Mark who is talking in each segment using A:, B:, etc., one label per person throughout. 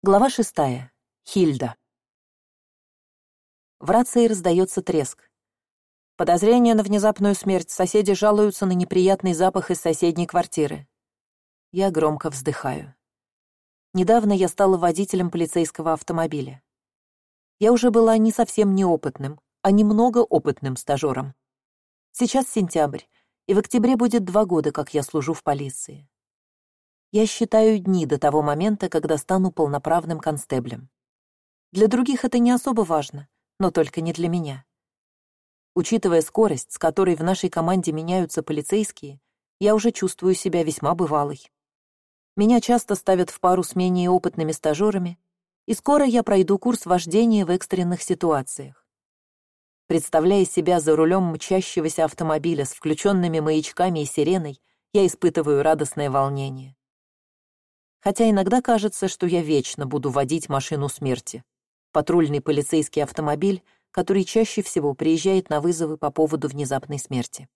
A: Глава шестая. Хильда. В рации раздается треск. Подозрение на внезапную смерть. Соседи жалуются на неприятный запах из соседней квартиры. Я громко вздыхаю. Недавно я стала водителем полицейского автомобиля. Я уже была не совсем неопытным, а немного опытным стажером. Сейчас сентябрь, и в октябре будет два года, как я служу в полиции. Я считаю дни до того момента, когда стану полноправным констеблем. Для других это не особо важно, но только не для меня. Учитывая скорость, с которой в нашей команде меняются полицейские, я уже чувствую себя весьма бывалой. Меня часто ставят в пару с менее опытными стажерами, и скоро я пройду курс вождения в экстренных ситуациях. Представляя себя за рулем мчащегося автомобиля с включенными маячками и сиреной, я испытываю радостное волнение хотя иногда кажется, что я вечно буду водить машину смерти. Патрульный полицейский автомобиль, который чаще всего приезжает на вызовы по поводу внезапной смерти.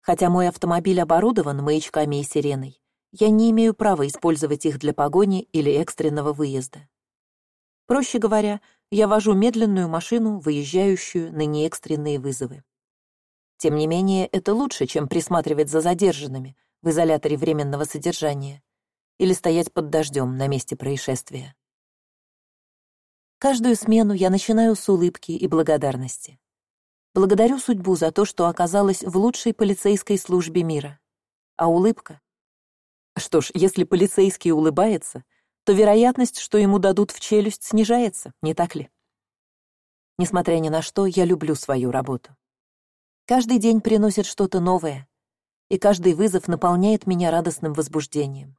A: Хотя мой автомобиль оборудован маячками и сиреной, я не имею права использовать их для погони или экстренного выезда. Проще говоря, я вожу медленную машину, выезжающую на неэкстренные вызовы. Тем не менее, это лучше, чем присматривать за задержанными в изоляторе временного содержания или стоять под дождем на месте происшествия. Каждую смену я начинаю с улыбки и благодарности. Благодарю судьбу за то, что оказалась в лучшей полицейской службе мира. А улыбка? Что ж, если полицейский улыбается, то вероятность, что ему дадут в челюсть, снижается, не так ли? Несмотря ни на что, я люблю свою работу. Каждый день приносит что-то новое, и каждый вызов наполняет меня радостным возбуждением.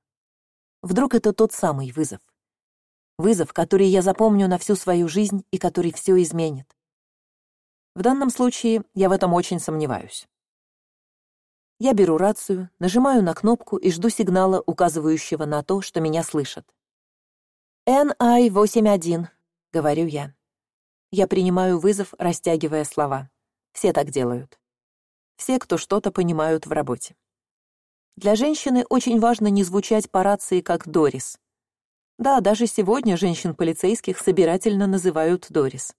A: Вдруг это тот самый вызов. Вызов, который я запомню на всю свою жизнь и который все изменит. В данном случае я в этом очень сомневаюсь. Я беру рацию, нажимаю на кнопку и жду сигнала, указывающего на то, что меня слышат. «NI-81», — говорю я. Я принимаю вызов, растягивая слова. Все так делают. Все, кто что-то понимают в работе. Для женщины очень важно не звучать по рации как Дорис. Да, даже сегодня женщин-полицейских собирательно называют Дорис.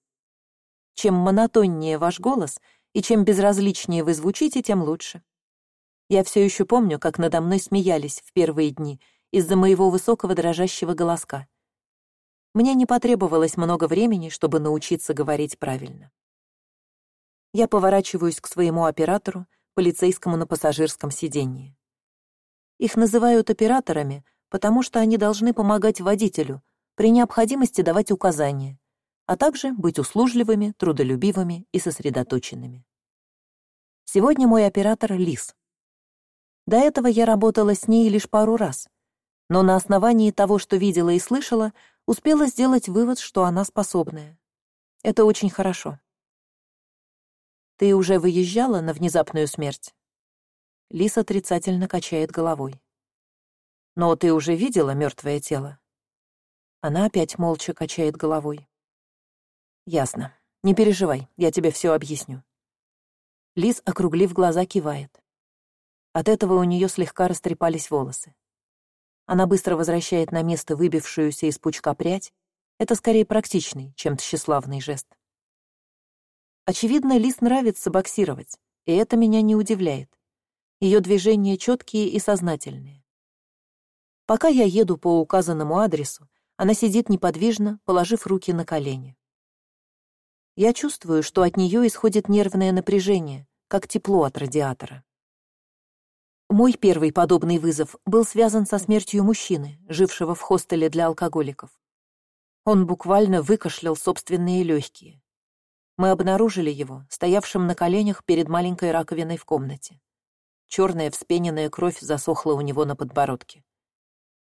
A: Чем монотоннее ваш голос и чем безразличнее вы звучите, тем лучше. Я все еще помню, как надо мной смеялись в первые дни из-за моего высокого дрожащего голоска. Мне не потребовалось много времени, чтобы научиться говорить правильно. Я поворачиваюсь к своему оператору, полицейскому на пассажирском сиденье. Их называют операторами, потому что они должны помогать водителю, при необходимости давать указания, а также быть услужливыми, трудолюбивыми и сосредоточенными. Сегодня мой оператор — Лис. До этого я работала с ней лишь пару раз, но на основании того, что видела и слышала, успела сделать вывод, что она способная. Это очень хорошо. Ты уже выезжала на внезапную смерть? Лис отрицательно качает головой. «Но ты уже видела мертвое тело?» Она опять молча качает головой. «Ясно. Не переживай, я тебе все объясню». Лис, округлив глаза, кивает. От этого у нее слегка растрепались волосы. Она быстро возвращает на место выбившуюся из пучка прядь. Это скорее практичный, чем тщеславный жест. Очевидно, Лис нравится боксировать, и это меня не удивляет ее движения четкие и сознательные. Пока я еду по указанному адресу, она сидит неподвижно, положив руки на колени. Я чувствую, что от нее исходит нервное напряжение, как тепло от радиатора. Мой первый подобный вызов был связан со смертью мужчины, жившего в хостеле для алкоголиков. Он буквально выкашлял собственные легкие. Мы обнаружили его, стоявшим на коленях перед маленькой раковиной в комнате. Черная вспененная кровь засохла у него на подбородке.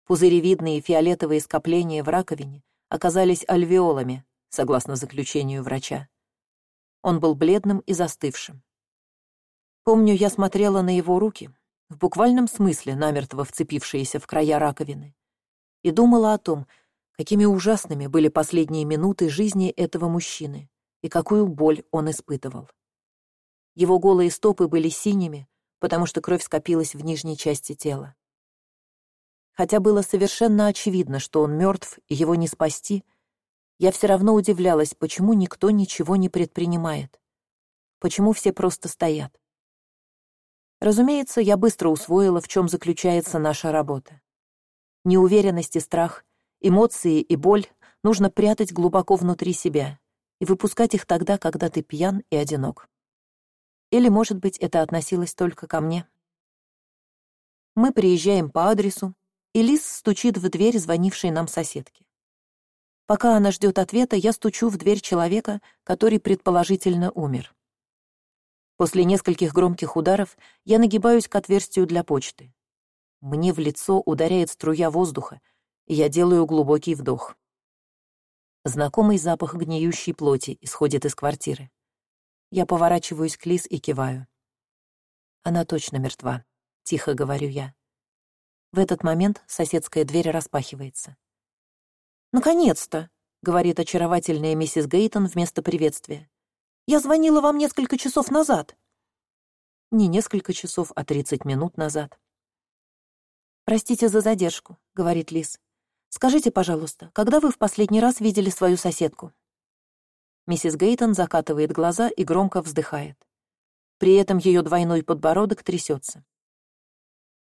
A: Пузыревидные фиолетовые скопления в раковине оказались альвеолами, согласно заключению врача. Он был бледным и застывшим. Помню, я смотрела на его руки, в буквальном смысле намертво вцепившиеся в края раковины, и думала о том, какими ужасными были последние минуты жизни этого мужчины и какую боль он испытывал. Его голые стопы были синими, потому что кровь скопилась в нижней части тела. Хотя было совершенно очевидно, что он мертв и его не спасти, я все равно удивлялась, почему никто ничего не предпринимает. Почему все просто стоят. Разумеется, я быстро усвоила, в чем заключается наша работа. Неуверенность и страх, эмоции и боль нужно прятать глубоко внутри себя и выпускать их тогда, когда ты пьян и одинок. Или, может быть, это относилось только ко мне. Мы приезжаем по адресу, и Лис стучит в дверь звонившей нам соседки. Пока она ждет ответа, я стучу в дверь человека, который предположительно умер. После нескольких громких ударов я нагибаюсь к отверстию для почты. Мне в лицо ударяет струя воздуха, и я делаю глубокий вдох. Знакомый запах гниющей плоти исходит из квартиры. Я поворачиваюсь к Лиз и киваю. Она точно мертва, тихо говорю я. В этот момент соседская дверь распахивается. «Наконец-то!» — говорит очаровательная миссис Гейтон вместо приветствия. «Я звонила вам несколько часов назад». Не несколько часов, а тридцать минут назад. «Простите за задержку», — говорит Лиз. «Скажите, пожалуйста, когда вы в последний раз видели свою соседку?» Миссис Гейтон закатывает глаза и громко вздыхает. При этом ее двойной подбородок трясется.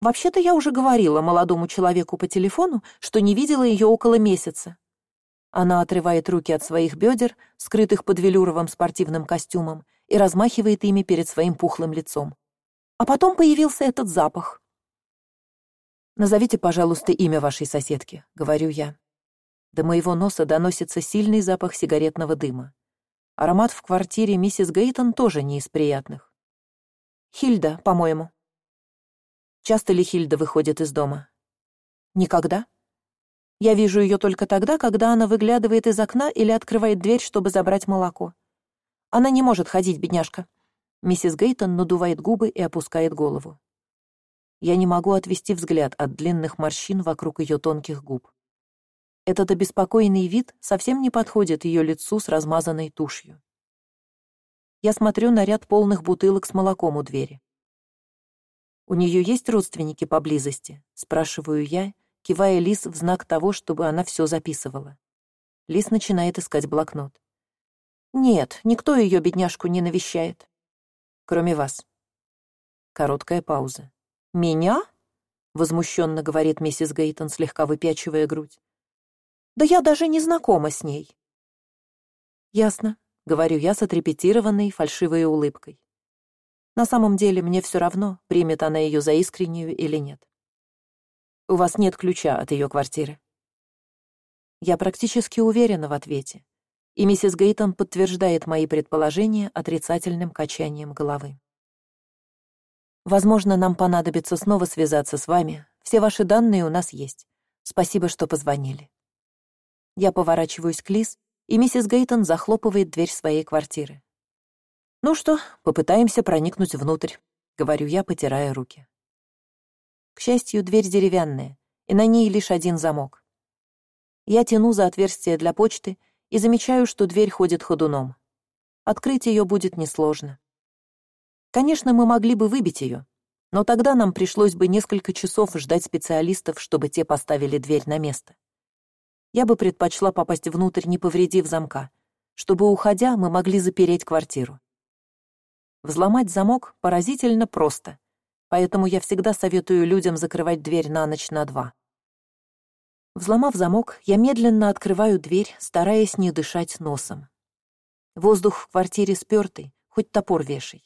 A: «Вообще-то я уже говорила молодому человеку по телефону, что не видела ее около месяца». Она отрывает руки от своих бедер, скрытых под велюровым спортивным костюмом, и размахивает ими перед своим пухлым лицом. А потом появился этот запах. «Назовите, пожалуйста, имя вашей соседки», — говорю я. До моего носа доносится сильный запах сигаретного дыма. Аромат в квартире миссис Гейтон тоже не из приятных. «Хильда, по-моему». Часто ли Хильда выходит из дома? Никогда. Я вижу ее только тогда, когда она выглядывает из окна или открывает дверь, чтобы забрать молоко. Она не может ходить, бедняжка. Миссис Гейтон надувает губы и опускает голову. Я не могу отвести взгляд от длинных морщин вокруг ее тонких губ. Этот обеспокоенный вид совсем не подходит ее лицу с размазанной тушью. Я смотрю на ряд полных бутылок с молоком у двери. «У нее есть родственники поблизости?» — спрашиваю я, кивая Лис в знак того, чтобы она все записывала. Лис начинает искать блокнот. «Нет, никто ее бедняжку не навещает. Кроме вас». Короткая пауза. «Меня?» — возмущенно говорит миссис Гейтон, слегка выпячивая грудь. Да я даже не знакома с ней. Ясно, говорю я с отрепетированной фальшивой улыбкой. На самом деле мне все равно, примет она ее за искреннюю или нет. У вас нет ключа от ее квартиры. Я практически уверена в ответе, и миссис Гейтон подтверждает мои предположения отрицательным качанием головы. Возможно, нам понадобится снова связаться с вами. Все ваши данные у нас есть. Спасибо, что позвонили. Я поворачиваюсь к Лиз, и миссис Гейтон захлопывает дверь своей квартиры. «Ну что, попытаемся проникнуть внутрь», — говорю я, потирая руки. К счастью, дверь деревянная, и на ней лишь один замок. Я тяну за отверстие для почты и замечаю, что дверь ходит ходуном. Открыть ее будет несложно. Конечно, мы могли бы выбить ее, но тогда нам пришлось бы несколько часов ждать специалистов, чтобы те поставили дверь на место я бы предпочла попасть внутрь, не повредив замка, чтобы, уходя, мы могли запереть квартиру. Взломать замок поразительно просто, поэтому я всегда советую людям закрывать дверь на ночь на два. Взломав замок, я медленно открываю дверь, стараясь не дышать носом. Воздух в квартире спёртый, хоть топор вешай.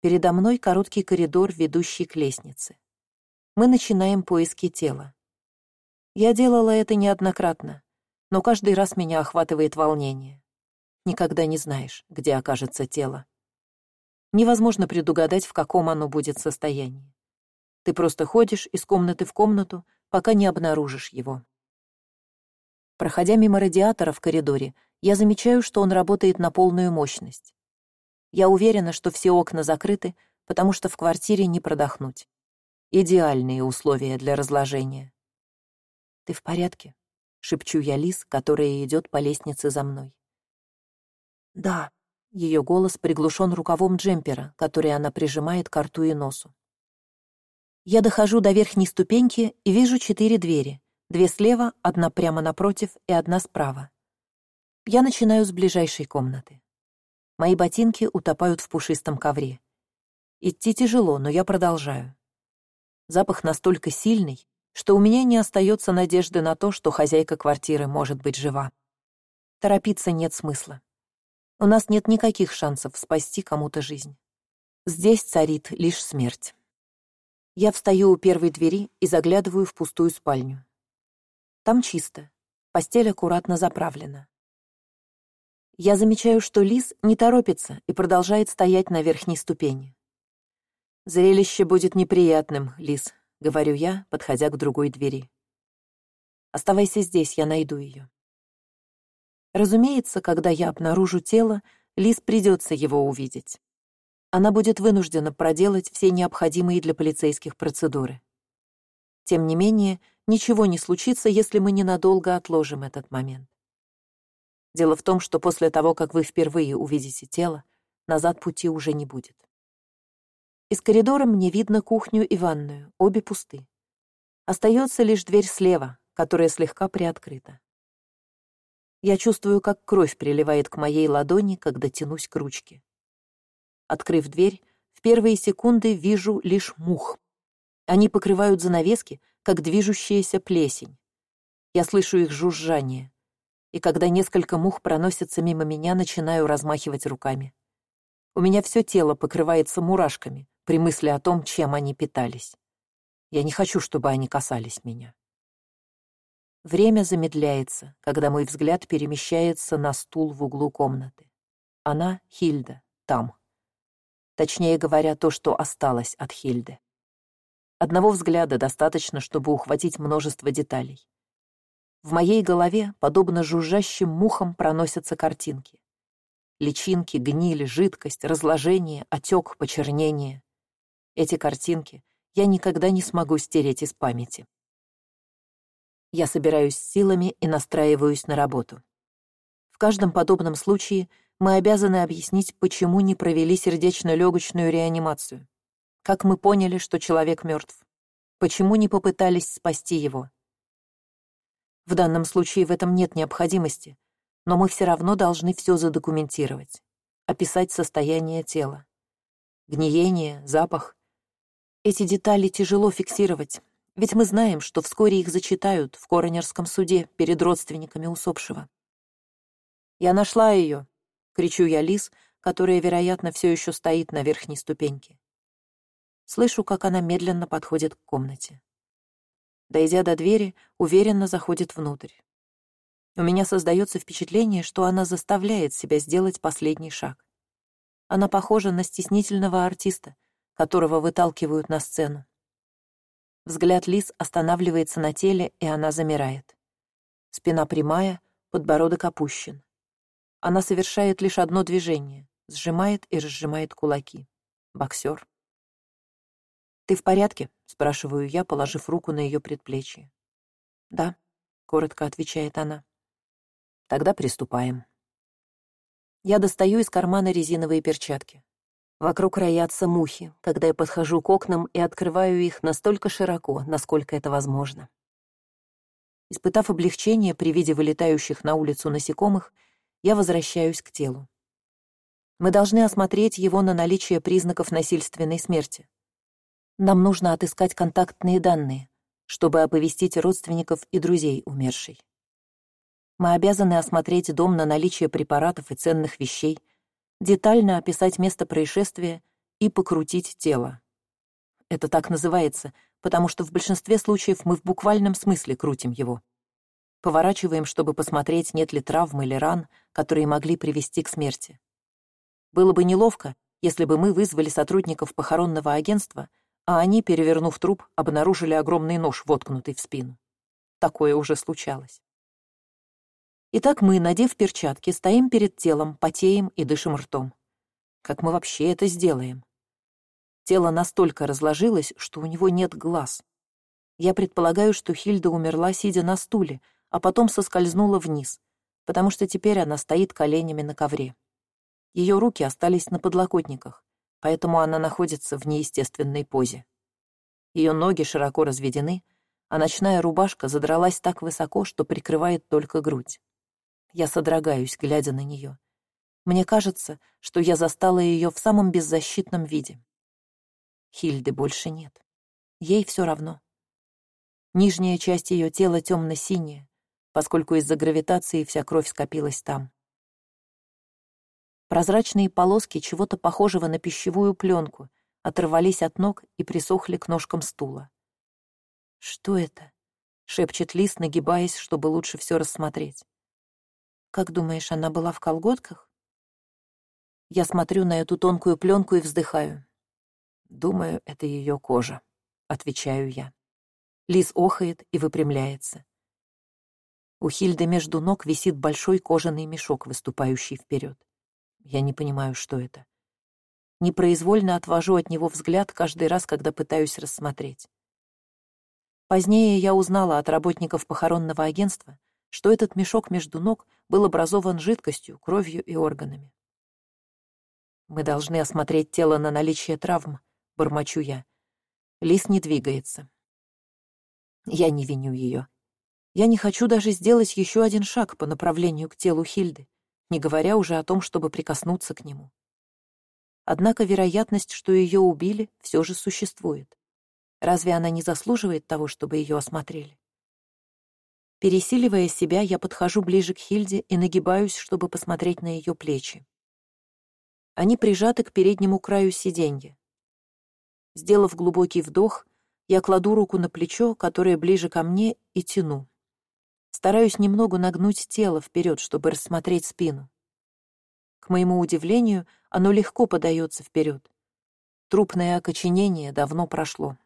A: Передо мной короткий коридор, ведущий к лестнице. Мы начинаем поиски тела. Я делала это неоднократно, но каждый раз меня охватывает волнение. Никогда не знаешь, где окажется тело. Невозможно предугадать, в каком оно будет состоянии. Ты просто ходишь из комнаты в комнату, пока не обнаружишь его. Проходя мимо радиатора в коридоре, я замечаю, что он работает на полную мощность. Я уверена, что все окна закрыты, потому что в квартире не продохнуть. Идеальные условия для разложения. «Ты в порядке?» — шепчу я Лис, которая идет по лестнице за мной. «Да», — ее голос приглушен рукавом джемпера, который она прижимает к рту и носу. Я дохожу до верхней ступеньки и вижу четыре двери. Две слева, одна прямо напротив и одна справа. Я начинаю с ближайшей комнаты. Мои ботинки утопают в пушистом ковре. Идти тяжело, но я продолжаю. Запах настолько сильный, что у меня не остается надежды на то, что хозяйка квартиры может быть жива. Торопиться нет смысла. У нас нет никаких шансов спасти кому-то жизнь. Здесь царит лишь смерть. Я встаю у первой двери и заглядываю в пустую спальню. Там чисто, постель аккуратно заправлена. Я замечаю, что лис не торопится и продолжает стоять на верхней ступени. «Зрелище будет неприятным, лис», — говорю я, подходя к другой двери. «Оставайся здесь, я найду ее». Разумеется, когда я обнаружу тело, Лис придется его увидеть. Она будет вынуждена проделать все необходимые для полицейских процедуры. Тем не менее, ничего не случится, если мы ненадолго отложим этот момент. Дело в том, что после того, как вы впервые увидите тело, назад пути уже не будет. Из коридора мне видно кухню и ванную, обе пусты. Остается лишь дверь слева, которая слегка приоткрыта. Я чувствую, как кровь приливает к моей ладони, когда тянусь к ручке. Открыв дверь, в первые секунды вижу лишь мух. Они покрывают занавески, как движущаяся плесень. Я слышу их жужжание. И когда несколько мух проносятся мимо меня, начинаю размахивать руками. У меня все тело покрывается мурашками при мысли о том, чем они питались. Я не хочу, чтобы они касались меня. Время замедляется, когда мой взгляд перемещается на стул в углу комнаты. Она, Хильда, там. Точнее говоря, то, что осталось от Хильды. Одного взгляда достаточно, чтобы ухватить множество деталей. В моей голове, подобно жужжащим мухам, проносятся картинки. Личинки, гниль, жидкость, разложение, отек, почернение. Эти картинки я никогда не смогу стереть из памяти. Я собираюсь силами и настраиваюсь на работу. В каждом подобном случае мы обязаны объяснить, почему не провели сердечно-легочную реанимацию. Как мы поняли, что человек мертв? Почему не попытались спасти его? В данном случае в этом нет необходимости, но мы все равно должны все задокументировать, описать состояние тела. Гниение, запах. Эти детали тяжело фиксировать, ведь мы знаем, что вскоре их зачитают в коронерском суде перед родственниками усопшего. «Я нашла ее!» — кричу я Лис, которая, вероятно, все еще стоит на верхней ступеньке. Слышу, как она медленно подходит к комнате. Дойдя до двери, уверенно заходит внутрь. У меня создается впечатление, что она заставляет себя сделать последний шаг. Она похожа на стеснительного артиста, которого выталкивают на сцену. Взгляд Лис останавливается на теле, и она замирает. Спина прямая, подбородок опущен. Она совершает лишь одно движение, сжимает и разжимает кулаки. Боксер. «Ты в порядке?» — спрашиваю я, положив руку на ее предплечье. «Да», — коротко отвечает она. «Тогда приступаем». Я достаю из кармана резиновые перчатки. Вокруг роятся мухи, когда я подхожу к окнам и открываю их настолько широко, насколько это возможно. Испытав облегчение при виде вылетающих на улицу насекомых, я возвращаюсь к телу. Мы должны осмотреть его на наличие признаков насильственной смерти. Нам нужно отыскать контактные данные, чтобы оповестить родственников и друзей умершей. Мы обязаны осмотреть дом на наличие препаратов и ценных вещей — детально описать место происшествия и покрутить тело. Это так называется, потому что в большинстве случаев мы в буквальном смысле крутим его. Поворачиваем, чтобы посмотреть, нет ли травм или ран, которые могли привести к смерти. Было бы неловко, если бы мы вызвали сотрудников похоронного агентства, а они, перевернув труп, обнаружили огромный нож, воткнутый в спину. Такое уже случалось. Итак, мы, надев перчатки, стоим перед телом, потеем и дышим ртом. Как мы вообще это сделаем? Тело настолько разложилось, что у него нет глаз. Я предполагаю, что Хильда умерла, сидя на стуле, а потом соскользнула вниз, потому что теперь она стоит коленями на ковре. Ее руки остались на подлокотниках, поэтому она находится в неестественной позе. Ее ноги широко разведены, а ночная рубашка задралась так высоко, что прикрывает только грудь. Я содрогаюсь, глядя на нее. Мне кажется, что я застала ее в самом беззащитном виде. Хильды больше нет. Ей все равно. Нижняя часть ее тела темно-синяя, поскольку из-за гравитации вся кровь скопилась там. Прозрачные полоски чего-то похожего на пищевую пленку оторвались от ног и присохли к ножкам стула. «Что это?» — шепчет Лис, нагибаясь, чтобы лучше все рассмотреть. «Как думаешь, она была в колготках?» Я смотрю на эту тонкую пленку и вздыхаю. «Думаю, это ее кожа», — отвечаю я. Лис охает и выпрямляется. У Хильды между ног висит большой кожаный мешок, выступающий вперед. Я не понимаю, что это. Непроизвольно отвожу от него взгляд каждый раз, когда пытаюсь рассмотреть. Позднее я узнала от работников похоронного агентства, что этот мешок между ног был образован жидкостью, кровью и органами. «Мы должны осмотреть тело на наличие травм», — бормочу я. Лис не двигается. Я не виню ее. Я не хочу даже сделать еще один шаг по направлению к телу Хильды, не говоря уже о том, чтобы прикоснуться к нему. Однако вероятность, что ее убили, все же существует. Разве она не заслуживает того, чтобы ее осмотрели? Пересиливая себя, я подхожу ближе к Хильде и нагибаюсь, чтобы посмотреть на ее плечи. Они прижаты к переднему краю сиденья. Сделав глубокий вдох, я кладу руку на плечо, которое ближе ко мне, и тяну. Стараюсь немного нагнуть тело вперед, чтобы рассмотреть спину. К моему удивлению, оно легко подается вперед. Трупное окоченение давно прошло.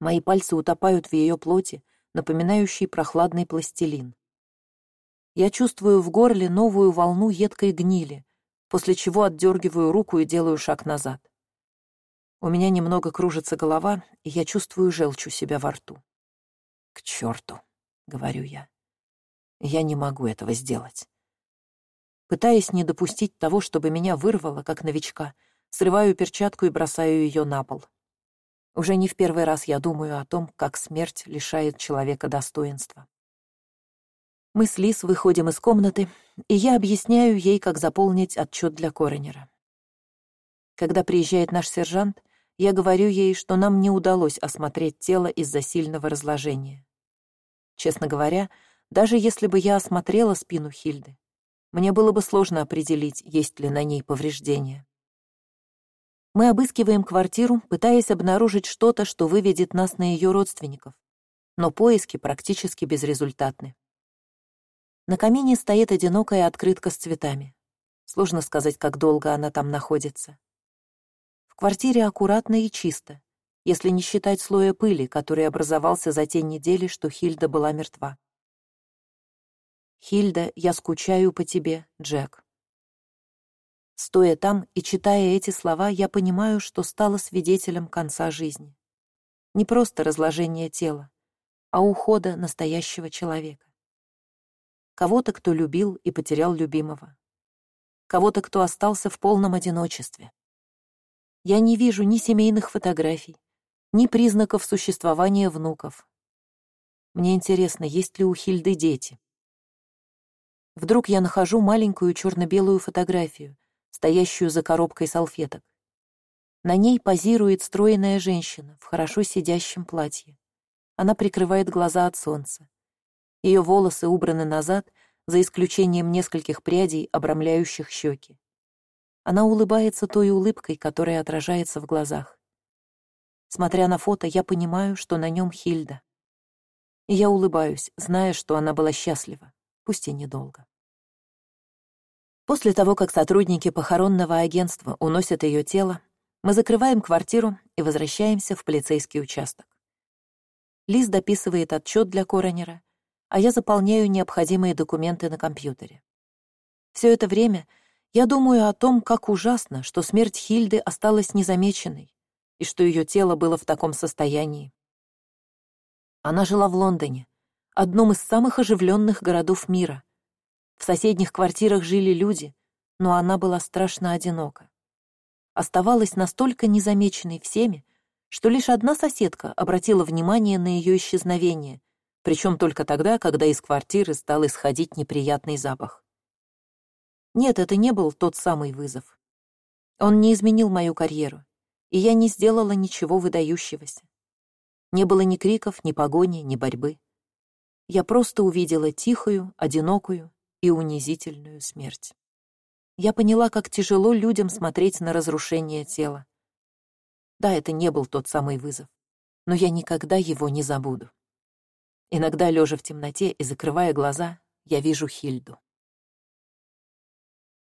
A: Мои пальцы утопают в ее плоти, напоминающей прохладный пластилин. Я чувствую в горле новую волну едкой гнили, после чего отдергиваю руку и делаю шаг назад. У меня немного кружится голова, и я чувствую желчь у себя во рту. «К черту!» — говорю я. «Я не могу этого сделать». Пытаясь не допустить того, чтобы меня вырвало, как новичка, срываю перчатку и бросаю ее на пол. Уже не в первый раз я думаю о том, как смерть лишает человека достоинства. Мы с Лис выходим из комнаты, и я объясняю ей, как заполнить отчет для коронера. Когда приезжает наш сержант, я говорю ей, что нам не удалось осмотреть тело из-за сильного разложения. Честно говоря, даже если бы я осмотрела спину Хильды, мне было бы сложно определить, есть ли на ней повреждения. Мы обыскиваем квартиру, пытаясь обнаружить что-то, что выведет нас на ее родственников, но поиски практически безрезультатны. На камине стоит одинокая открытка с цветами. Сложно сказать, как долго она там находится. В квартире аккуратно и чисто, если не считать слоя пыли, который образовался за те недели, что Хильда была мертва. «Хильда, я скучаю по тебе, Джек». Стоя там и читая эти слова, я понимаю, что стала свидетелем конца жизни. Не просто разложения тела, а ухода настоящего человека. Кого-то, кто любил и потерял любимого. Кого-то, кто остался в полном одиночестве. Я не вижу ни семейных фотографий, ни признаков существования внуков. Мне интересно, есть ли у Хильды дети. Вдруг я нахожу маленькую черно-белую фотографию, стоящую за коробкой салфеток. На ней позирует стройная женщина в хорошо сидящем платье. Она прикрывает глаза от солнца. Ее волосы убраны назад, за исключением нескольких прядей, обрамляющих щеки. Она улыбается той улыбкой, которая отражается в глазах. Смотря на фото, я понимаю, что на нем Хильда. И я улыбаюсь, зная, что она была счастлива, пусть и недолго. После того, как сотрудники похоронного агентства уносят ее тело, мы закрываем квартиру и возвращаемся в полицейский участок. Лиз дописывает отчет для коронера, а я заполняю необходимые документы на компьютере. Все это время — я думаю о том, как ужасно, что смерть Хильды осталась незамеченной и что ее тело было в таком состоянии. Она жила в Лондоне, одном из самых оживленных городов мира. В соседних квартирах жили люди, но она была страшно одинока. Оставалась настолько незамеченной всеми, что лишь одна соседка обратила внимание на ее исчезновение, причем только тогда, когда из квартиры стал исходить неприятный запах. Нет, это не был тот самый вызов. Он не изменил мою карьеру, и я не сделала ничего выдающегося. Не было ни криков, ни погони, ни борьбы. Я просто увидела тихую, одинокую и унизительную смерть. Я поняла, как тяжело людям смотреть на разрушение тела. Да, это не был тот самый вызов, но я никогда его не забуду. Иногда, лежа в темноте и закрывая глаза, я вижу Хильду.